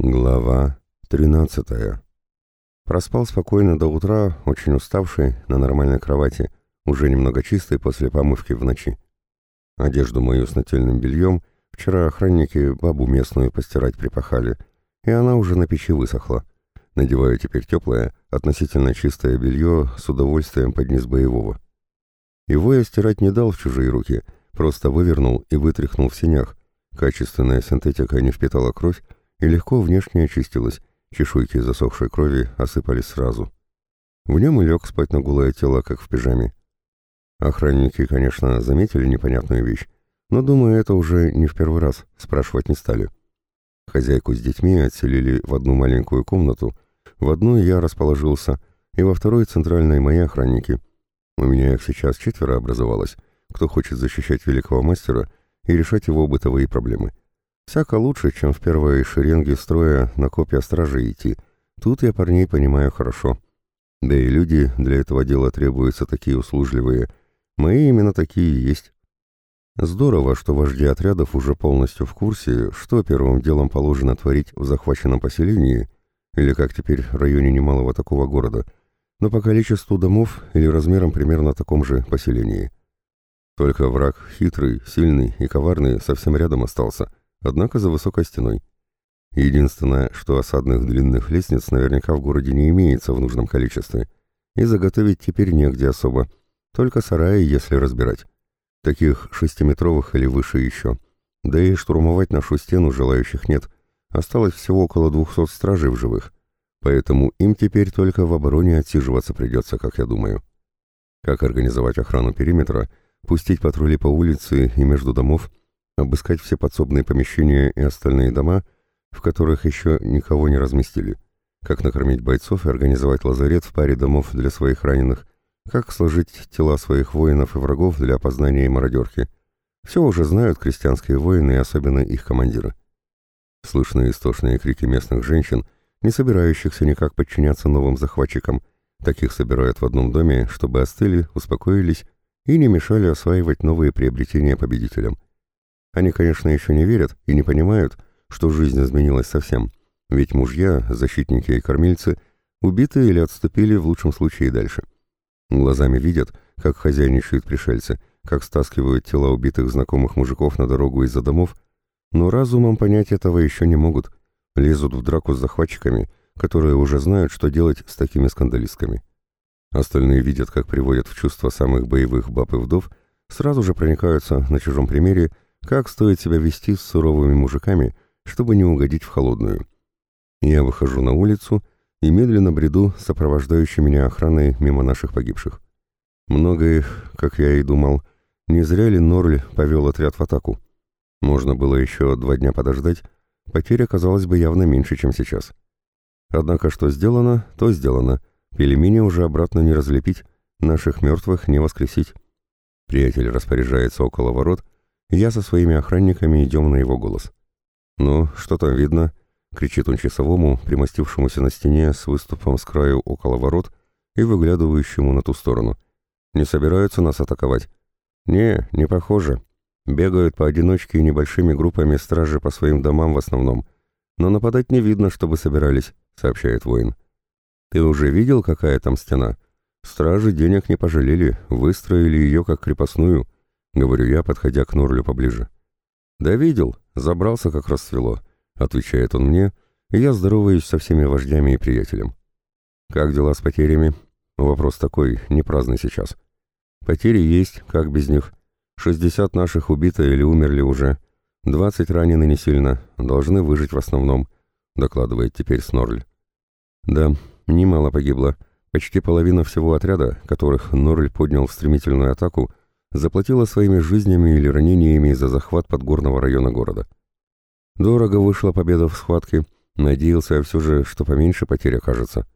Глава 13. Проспал спокойно до утра, очень уставший, на нормальной кровати, уже немного чистый после помывки в ночи. Одежду мою с нательным бельем вчера охранники бабу местную постирать припахали, и она уже на печи высохла. Надеваю теперь теплое, относительно чистое белье с удовольствием под низ боевого. Его я стирать не дал в чужие руки, просто вывернул и вытряхнул в синях. Качественная синтетика не впитала кровь, и легко внешне очистилась, чешуйки засохшей крови осыпались сразу. В нем и лег спать на голое тело, как в пижаме. Охранники, конечно, заметили непонятную вещь, но, думаю, это уже не в первый раз, спрашивать не стали. Хозяйку с детьми отселили в одну маленькую комнату, в одной я расположился, и во второй центральной мои охранники. У меня их сейчас четверо образовалось, кто хочет защищать великого мастера и решать его бытовые проблемы. Всяко лучше, чем в первой шеренге строя на копья стражи идти. Тут я парней понимаю хорошо. Да и люди для этого дела требуются такие услужливые. Мои именно такие есть. Здорово, что вожди отрядов уже полностью в курсе, что первым делом положено творить в захваченном поселении, или как теперь в районе немалого такого города, но по количеству домов или размерам примерно таком же поселении. Только враг хитрый, сильный и коварный совсем рядом остался — однако за высокой стеной. Единственное, что осадных длинных лестниц наверняка в городе не имеется в нужном количестве, и заготовить теперь негде особо, только сараи, если разбирать. Таких шестиметровых или выше еще. Да и штурмовать нашу стену желающих нет. Осталось всего около двухсот стражей в живых. Поэтому им теперь только в обороне отсиживаться придется, как я думаю. Как организовать охрану периметра, пустить патрули по улице и между домов, обыскать все подсобные помещения и остальные дома, в которых еще никого не разместили, как накормить бойцов и организовать лазарет в паре домов для своих раненых, как сложить тела своих воинов и врагов для опознания и мародерки. Все уже знают крестьянские воины и особенно их командиры. Слышны истошные крики местных женщин, не собирающихся никак подчиняться новым захватчикам. Таких собирают в одном доме, чтобы остыли, успокоились и не мешали осваивать новые приобретения победителям. Они, конечно, еще не верят и не понимают, что жизнь изменилась совсем, ведь мужья, защитники и кормильцы убиты или отступили в лучшем случае дальше. Глазами видят, как хозяйничают пришельцы, как стаскивают тела убитых знакомых мужиков на дорогу из-за домов, но разумом понять этого еще не могут, лезут в драку с захватчиками, которые уже знают, что делать с такими скандалистками. Остальные видят, как приводят в чувство самых боевых баб и вдов, сразу же проникаются на чужом примере как стоит себя вести с суровыми мужиками, чтобы не угодить в холодную. Я выхожу на улицу и медленно бреду сопровождающей меня охраной мимо наших погибших. Много их, как я и думал, не зря ли Норль повел отряд в атаку. Можно было еще два дня подождать, потеря казалась бы явно меньше, чем сейчас. Однако что сделано, то сделано. Пельмени уже обратно не разлепить, наших мертвых не воскресить. Приятель распоряжается около ворот, я со своими охранниками идем на его голос. «Ну, что там видно?» — кричит он часовому, примостившемуся на стене с выступом с краю около ворот и выглядывающему на ту сторону. «Не собираются нас атаковать?» «Не, не похоже. Бегают поодиночке и небольшими группами стражи по своим домам в основном. Но нападать не видно, чтобы собирались», — сообщает воин. «Ты уже видел, какая там стена? Стражи денег не пожалели, выстроили ее как крепостную». — говорю я, подходя к Норлю поближе. «Да видел, забрался, как рассвело», — отвечает он мне, и я здороваюсь со всеми вождями и приятелем. «Как дела с потерями?» Вопрос такой, не праздный сейчас. «Потери есть, как без них. Шестьдесят наших убито или умерли уже. Двадцать ранены не сильно, должны выжить в основном», — докладывает теперь Снорль. «Да, немало погибло. Почти половина всего отряда, которых Норль поднял в стремительную атаку, заплатила своими жизнями или ранениями за захват подгорного района города. Дорого вышла победа в схватке, надеялся я все же, что поменьше потерь окажется.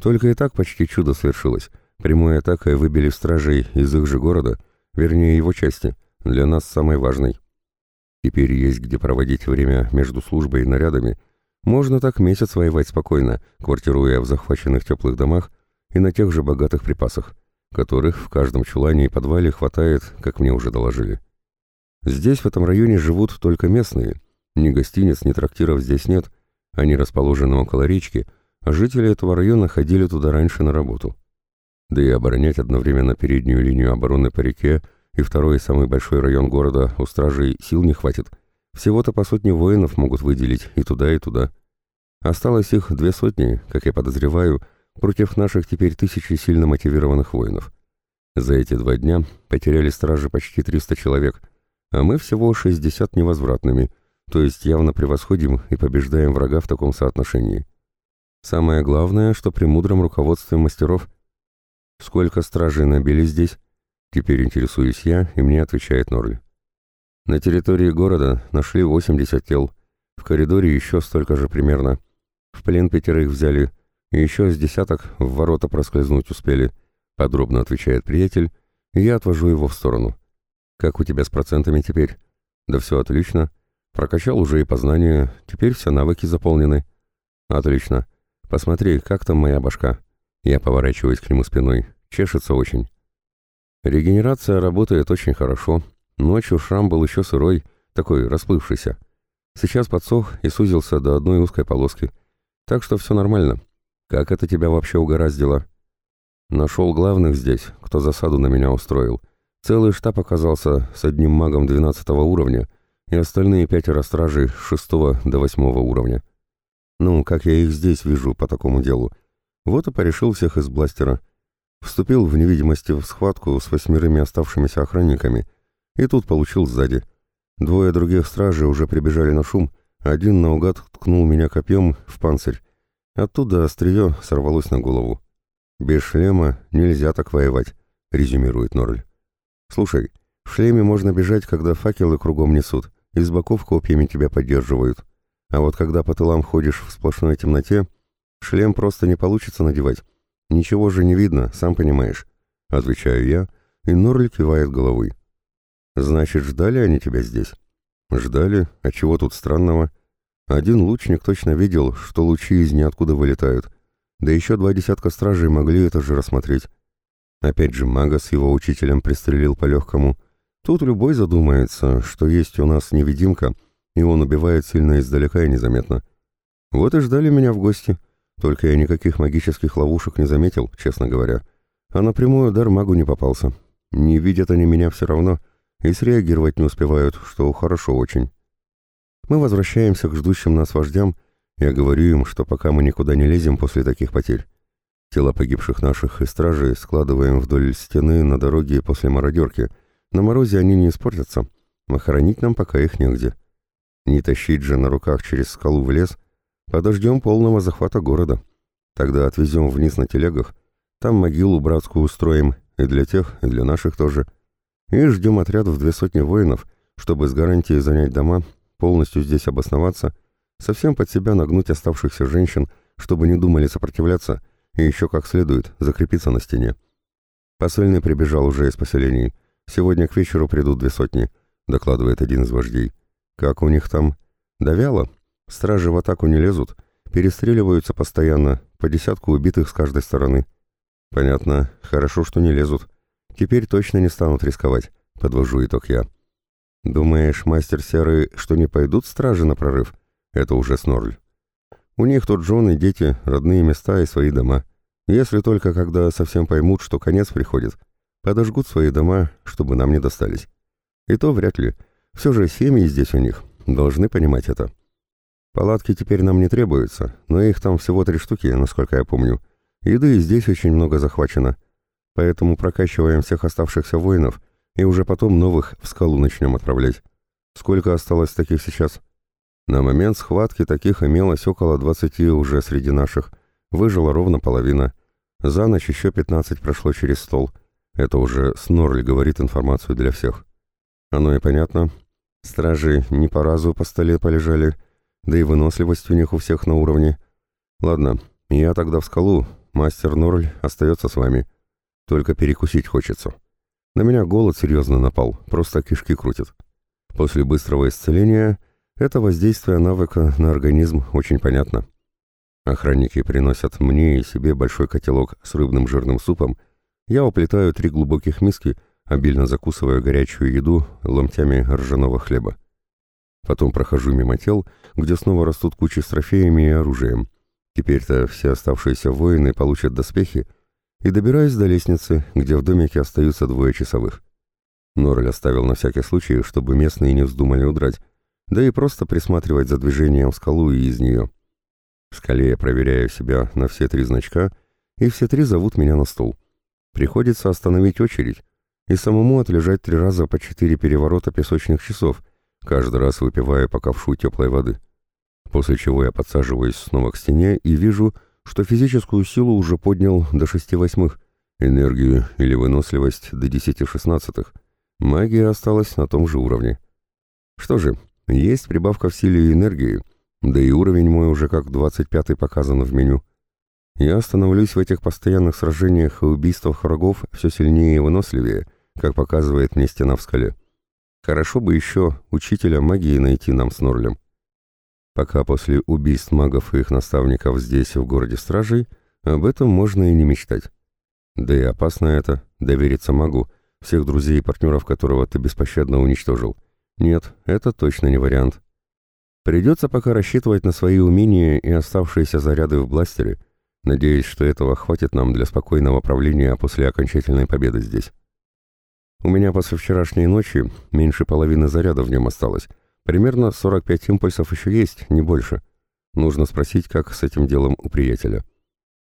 Только и так почти чудо свершилось. Прямой атакой выбили стражей из их же города, вернее его части, для нас самой важной. Теперь есть где проводить время между службой и нарядами. Можно так месяц воевать спокойно, квартируя в захваченных теплых домах и на тех же богатых припасах которых в каждом чулане и подвале хватает, как мне уже доложили. Здесь, в этом районе, живут только местные. Ни гостиниц, ни трактиров здесь нет, Они расположены около речки, а жители этого района ходили туда раньше на работу. Да и оборонять одновременно переднюю линию обороны по реке и второй самый большой район города у стражей сил не хватит. Всего-то по сотне воинов могут выделить и туда, и туда. Осталось их две сотни, как я подозреваю, против наших теперь тысячи сильно мотивированных воинов. За эти два дня потеряли стражи почти 300 человек, а мы всего 60 невозвратными, то есть явно превосходим и побеждаем врага в таком соотношении. Самое главное, что при мудром руководстве мастеров. Сколько стражей набили здесь? Теперь интересуюсь я, и мне отвечает Норли. На территории города нашли 80 тел, в коридоре еще столько же примерно. В плен пятерых взяли, еще с десяток в ворота проскользнуть успели, подробно отвечает приятель, и я отвожу его в сторону. Как у тебя с процентами теперь? Да все отлично. Прокачал уже и познание, теперь все навыки заполнены. Отлично. Посмотри, как там моя башка. Я поворачиваюсь к нему спиной. Чешется очень. Регенерация работает очень хорошо. Ночью шрам был еще сырой, такой расплывшийся. Сейчас подсох и сузился до одной узкой полоски. Так что все нормально. Как это тебя вообще угораздило? Нашел главных здесь, кто засаду на меня устроил. Целый штаб оказался с одним магом 12 уровня и остальные пятеро стражей с 6 до 8 уровня. Ну, как я их здесь вижу по такому делу. Вот и порешил всех из бластера. Вступил в невидимости в схватку с восьмерыми оставшимися охранниками и тут получил сзади. Двое других стражей уже прибежали на шум, один наугад ткнул меня копьем в панцирь. Оттуда острие сорвалось на голову. «Без шлема нельзя так воевать», — резюмирует Норль. Слушай, в шлеме можно бежать, когда факелы кругом несут, и с боков копьями тебя поддерживают. А вот когда по тылам ходишь в сплошной темноте, шлем просто не получится надевать. Ничего же не видно, сам понимаешь. Отвечаю я, и Норли кивает головой. Значит, ждали они тебя здесь? Ждали, а чего тут странного? Один лучник точно видел, что лучи из ниоткуда вылетают. Да еще два десятка стражей могли это же рассмотреть. Опять же, мага с его учителем пристрелил по-легкому. Тут любой задумается, что есть у нас невидимка, и он убивает сильно издалека и незаметно. Вот и ждали меня в гости. Только я никаких магических ловушек не заметил, честно говоря. А напрямую удар магу не попался. Не видят они меня все равно, и среагировать не успевают, что хорошо очень. Мы возвращаемся к ждущим нас вождям, я говорю им, что пока мы никуда не лезем после таких потерь. Тела погибших наших и стражей складываем вдоль стены на дороге после мародерки. На морозе они не испортятся, а хоронить нам пока их негде. Не тащить же на руках через скалу в лес. Подождем полного захвата города. Тогда отвезем вниз на телегах. Там могилу братскую устроим, и для тех, и для наших тоже. И ждем отряд в две сотни воинов, чтобы с гарантией занять дома, полностью здесь обосноваться, совсем под себя нагнуть оставшихся женщин, чтобы не думали сопротивляться — и еще как следует закрепиться на стене. Посыльный прибежал уже из поселений. Сегодня к вечеру придут две сотни, докладывает один из вождей. Как у них там? Да вяло. Стражи в атаку не лезут, перестреливаются постоянно, по десятку убитых с каждой стороны. Понятно, хорошо, что не лезут. Теперь точно не станут рисковать, подвожу итог я. Думаешь, мастер Серый, что не пойдут стражи на прорыв? Это уже Снорль. У них тут жены, дети, родные места и свои дома. Если только когда совсем поймут, что конец приходит, подожгут свои дома, чтобы нам не достались. И то вряд ли. Все же семьи здесь у них, должны понимать это. Палатки теперь нам не требуются, но их там всего три штуки, насколько я помню. Еды здесь очень много захвачено. Поэтому прокачиваем всех оставшихся воинов и уже потом новых в скалу начнем отправлять. Сколько осталось таких сейчас? На момент схватки таких имелось около 20 уже среди наших. Выжила ровно половина. За ночь еще 15 прошло через стол. Это уже Снорли говорит информацию для всех. Оно и понятно. Стражи не по разу по столе полежали, да и выносливость у них у всех на уровне. Ладно, я тогда в скалу, мастер Норль остается с вами. Только перекусить хочется. На меня голод серьезно напал, просто кишки крутит. После быстрого исцеления это воздействие навыка на организм очень понятно. Охранники приносят мне и себе большой котелок с рыбным жирным супом. Я уплетаю три глубоких миски, обильно закусывая горячую еду ломтями ржаного хлеба. Потом прохожу мимо тел, где снова растут кучи с трофеями и оружием. Теперь-то все оставшиеся воины получат доспехи, и добираюсь до лестницы, где в домике остаются двое часовых. Норль оставил на всякий случай, чтобы местные не вздумали удрать, да и просто присматривать за движением в скалу и из нее. В скале я проверяю себя на все три значка, и все три зовут меня на стол. Приходится остановить очередь и самому отлежать три раза по четыре переворота песочных часов, каждый раз выпивая по ковшу теплой воды. После чего я подсаживаюсь снова к стене и вижу, что физическую силу уже поднял до шести восьмых, энергию или выносливость до десяти шестнадцатых. Магия осталась на том же уровне. Что же, есть прибавка в силе и энергии, да и уровень мой уже как 25-й показан в меню. Я становлюсь в этих постоянных сражениях и убийствах врагов все сильнее и выносливее, как показывает мне стена в скале. Хорошо бы еще учителя магии найти нам с Норлем. Пока после убийств магов и их наставников здесь, в городе Стражей, об этом можно и не мечтать. Да и опасно это, довериться магу, всех друзей и партнеров которого ты беспощадно уничтожил. Нет, это точно не вариант. Придется пока рассчитывать на свои умения и оставшиеся заряды в бластере, надеясь, что этого хватит нам для спокойного правления после окончательной победы здесь. У меня после вчерашней ночи меньше половины заряда в нем осталось. Примерно 45 импульсов еще есть, не больше. Нужно спросить, как с этим делом у приятеля.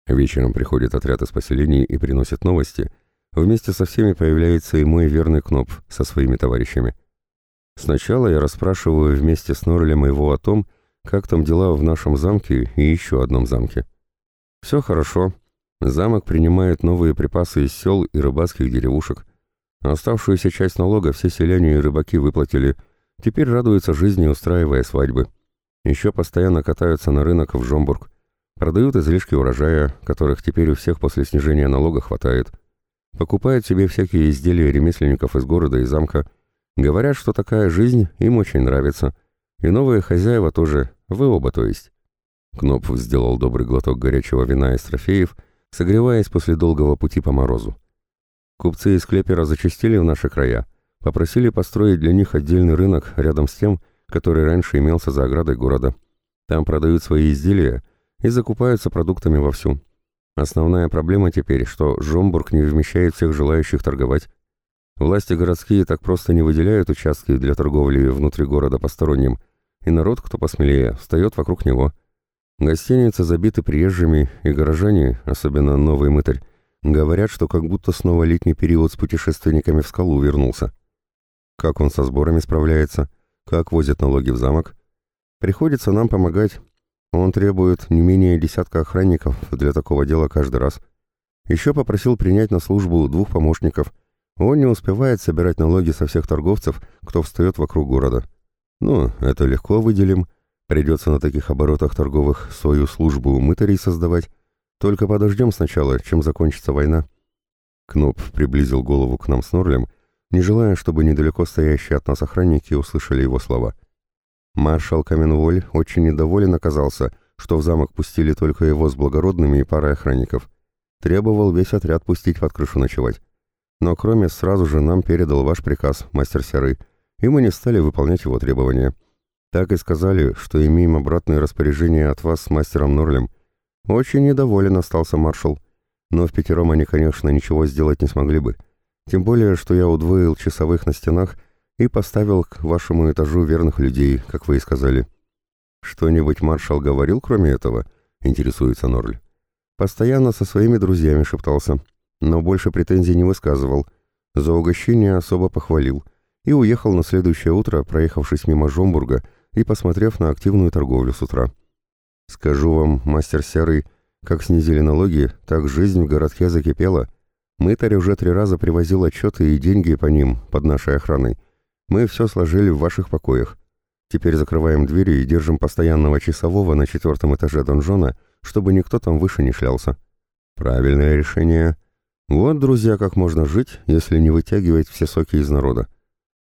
Вечером приходит отряд из поселений и приносит новости. Вместе со всеми появляется и мой верный Кноп со своими товарищами. Сначала я расспрашиваю вместе с Норлем его о том, как там дела в нашем замке и еще одном замке. Все хорошо. Замок принимает новые припасы из сел и рыбацких деревушек. Оставшуюся часть налога все селяне и рыбаки выплатили. Теперь радуются жизни, устраивая свадьбы. Еще постоянно катаются на рынок в Жомбург. Продают излишки урожая, которых теперь у всех после снижения налога хватает. Покупают себе всякие изделия ремесленников из города и замка – Говорят, что такая жизнь им очень нравится. И новые хозяева тоже, вы оба то есть. Кнопф сделал добрый глоток горячего вина из трофеев, согреваясь после долгого пути по морозу. Купцы из Клепера зачастили в наши края, попросили построить для них отдельный рынок рядом с тем, который раньше имелся за оградой города. Там продают свои изделия и закупаются продуктами вовсю. Основная проблема теперь, что Жомбург не вмещает всех желающих торговать. Власти городские так просто не выделяют участки для торговли внутри города посторонним, и народ, кто посмелее, встает вокруг него. Гостиницы забиты приезжими, и горожане, особенно новый мытарь, говорят, что как будто снова летний период с путешественниками в скалу вернулся. Как он со сборами справляется, как возят налоги в замок. Приходится нам помогать. Он требует не менее десятка охранников для такого дела каждый раз. Еще попросил принять на службу двух помощников – он не успевает собирать налоги со всех торговцев, кто встает вокруг города. Ну, это легко выделим. Придется на таких оборотах торговых свою службу мытарей создавать. Только подождем сначала, чем закончится война. Кноп приблизил голову к нам с Норлем, не желая, чтобы недалеко стоящие от нас охранники услышали его слова. Маршал Каменволь очень недоволен оказался, что в замок пустили только его с благородными и парой охранников. Требовал весь отряд пустить под крышу ночевать. Но кроме сразу же нам передал ваш приказ, мастер Серый, и мы не стали выполнять его требования. Так и сказали, что имеем обратное распоряжение от вас с мастером Норлем. Очень недоволен остался маршал. Но в пятером они, конечно, ничего сделать не смогли бы. Тем более, что я удвоил часовых на стенах и поставил к вашему этажу верных людей, как вы и сказали. Что-нибудь маршал говорил, кроме этого? Интересуется Норль. Постоянно со своими друзьями шептался но больше претензий не высказывал. За угощение особо похвалил и уехал на следующее утро, проехавшись мимо Жомбурга и посмотрев на активную торговлю с утра. Скажу вам, мастер Серый, как снизили налоги, так жизнь в городке закипела. Мытарь уже три раза привозил отчеты и деньги по ним под нашей охраной. Мы все сложили в ваших покоях. Теперь закрываем двери и держим постоянного часового на четвертом этаже донжона, чтобы никто там выше не шлялся. Правильное решение. Вот, друзья, как можно жить, если не вытягивать все соки из народа.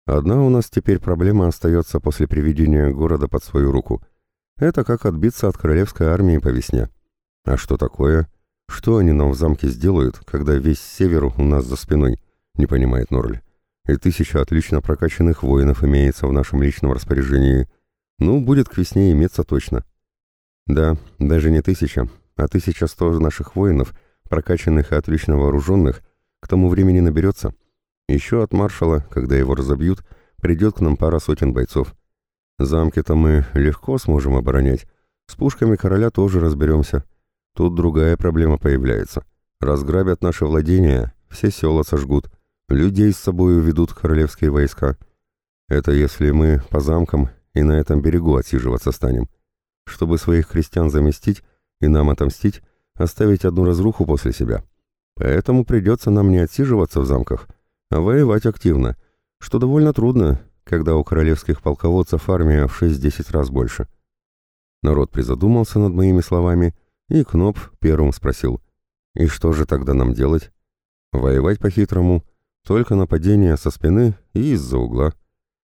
Одна у нас теперь проблема остается после приведения города под свою руку. Это как отбиться от королевской армии по весне. А что такое? Что они нам в замке сделают, когда весь север у нас за спиной? Не понимает Норль. и тысяча отлично прокачанных воинов имеется в нашем личном распоряжении. Ну, будет к весне иметься точно. Да, даже не тысяча, а тысяча сто наших воинов, прокачанных и отлично вооруженных, к тому времени наберется. Еще от маршала, когда его разобьют, придет к нам пара сотен бойцов. Замки-то мы легко сможем оборонять. С пушками короля тоже разберемся. Тут другая проблема появляется. Разграбят наши владения, все села сожгут, людей с собой уведут королевские войска. Это если мы по замкам и на этом берегу отсиживаться станем. Чтобы своих крестьян заместить и нам отомстить, оставить одну разруху после себя. Поэтому придется нам не отсиживаться в замках, а воевать активно, что довольно трудно, когда у королевских полководцев армия в 6-10 раз больше. Народ призадумался над моими словами, и Кноп первым спросил, «И что же тогда нам делать? Воевать по-хитрому, только нападение со спины и из-за угла.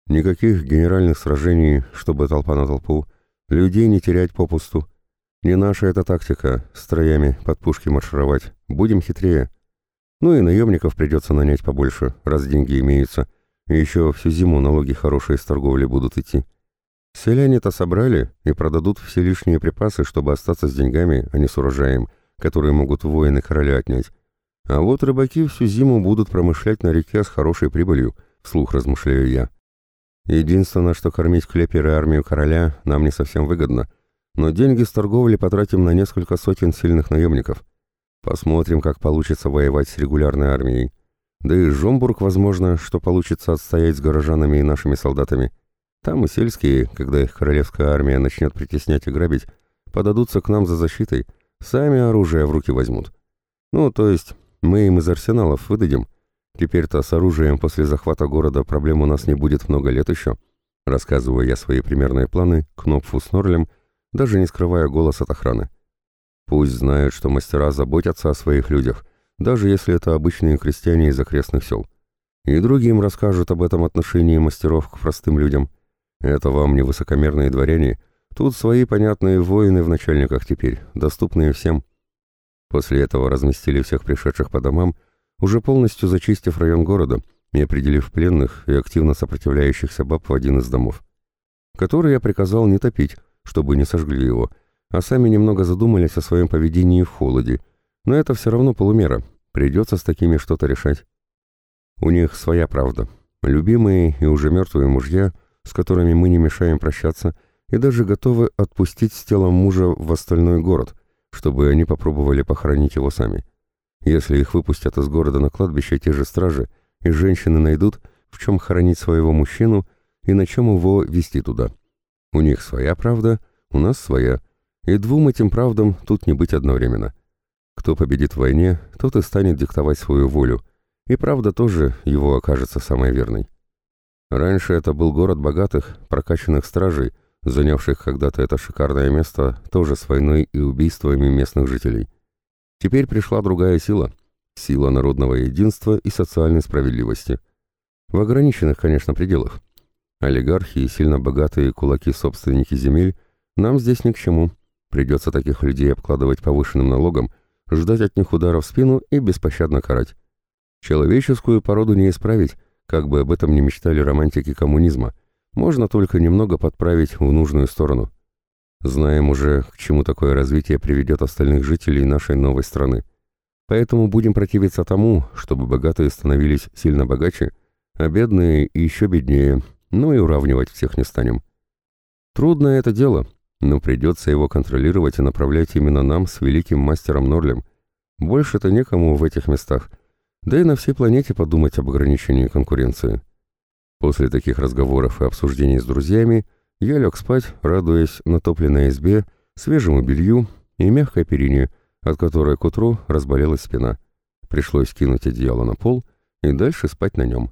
Никаких генеральных сражений, чтобы толпа на толпу, людей не терять попусту. Не наша эта тактика, строями под пушки маршировать, будем хитрее. Ну и наемников придется нанять побольше, раз деньги имеются, и еще всю зиму налоги хорошие с торговли будут идти. Селяне-то собрали и продадут все лишние припасы, чтобы остаться с деньгами, а не с урожаем, которые могут воины короля отнять. А вот рыбаки всю зиму будут промышлять на реке с хорошей прибылью, вслух размышляю я. Единственное, что кормить клепер армию короля нам не совсем выгодно, но деньги с торговли потратим на несколько сотен сильных наемников. Посмотрим, как получится воевать с регулярной армией. Да и Жомбург, возможно, что получится отстоять с горожанами и нашими солдатами. Там и сельские, когда их королевская армия начнет притеснять и грабить, подадутся к нам за защитой, сами оружие в руки возьмут. Ну, то есть, мы им из арсеналов выдадим. Теперь-то с оружием после захвата города проблем у нас не будет много лет еще. Рассказываю я свои примерные планы Кнопфу с Норлем, даже не скрывая голос от охраны. Пусть знают, что мастера заботятся о своих людях, даже если это обычные крестьяне из окрестных сел. И другим расскажут об этом отношении мастеров к простым людям. Это вам не высокомерные дворяне, тут свои понятные воины в начальниках теперь, доступные всем. После этого разместили всех пришедших по домам, уже полностью зачистив район города и определив пленных и активно сопротивляющихся баб в один из домов, который я приказал не топить, чтобы не сожгли его, а сами немного задумались о своем поведении в холоде, но это все равно полумера, придется с такими что-то решать. У них своя правда. Любимые и уже мертвые мужья, с которыми мы не мешаем прощаться, и даже готовы отпустить с телом мужа в остальной город, чтобы они попробовали похоронить его сами. Если их выпустят из города на кладбище те же стражи, и женщины найдут, в чем хоронить своего мужчину и на чем его вести туда. У них своя правда, у нас своя, и двум этим правдам тут не быть одновременно. Кто победит в войне, тот и станет диктовать свою волю, и правда тоже его окажется самой верной. Раньше это был город богатых, прокачанных стражей, занявших когда-то это шикарное место тоже с войной и убийствами местных жителей. Теперь пришла другая сила – сила народного единства и социальной справедливости. В ограниченных, конечно, пределах. Олигархи и сильно богатые кулаки-собственники земель нам здесь ни к чему. Придется таких людей обкладывать повышенным налогом, ждать от них удара в спину и беспощадно карать. Человеческую породу не исправить, как бы об этом не мечтали романтики коммунизма – можно только немного подправить в нужную сторону. Знаем уже, к чему такое развитие приведет остальных жителей нашей новой страны. Поэтому будем противиться тому, чтобы богатые становились сильно богаче, а бедные еще беднее, ну и уравнивать всех не станем. Трудное это дело, но придется его контролировать и направлять именно нам с великим мастером Норлем. Больше-то некому в этих местах, да и на всей планете подумать об ограничении конкуренции. После таких разговоров и обсуждений с друзьями я лег спать, радуясь натопленной избе, свежему белью и мягкой перине, от которой к утру разболелась спина. Пришлось кинуть одеяло на пол и дальше спать на нем.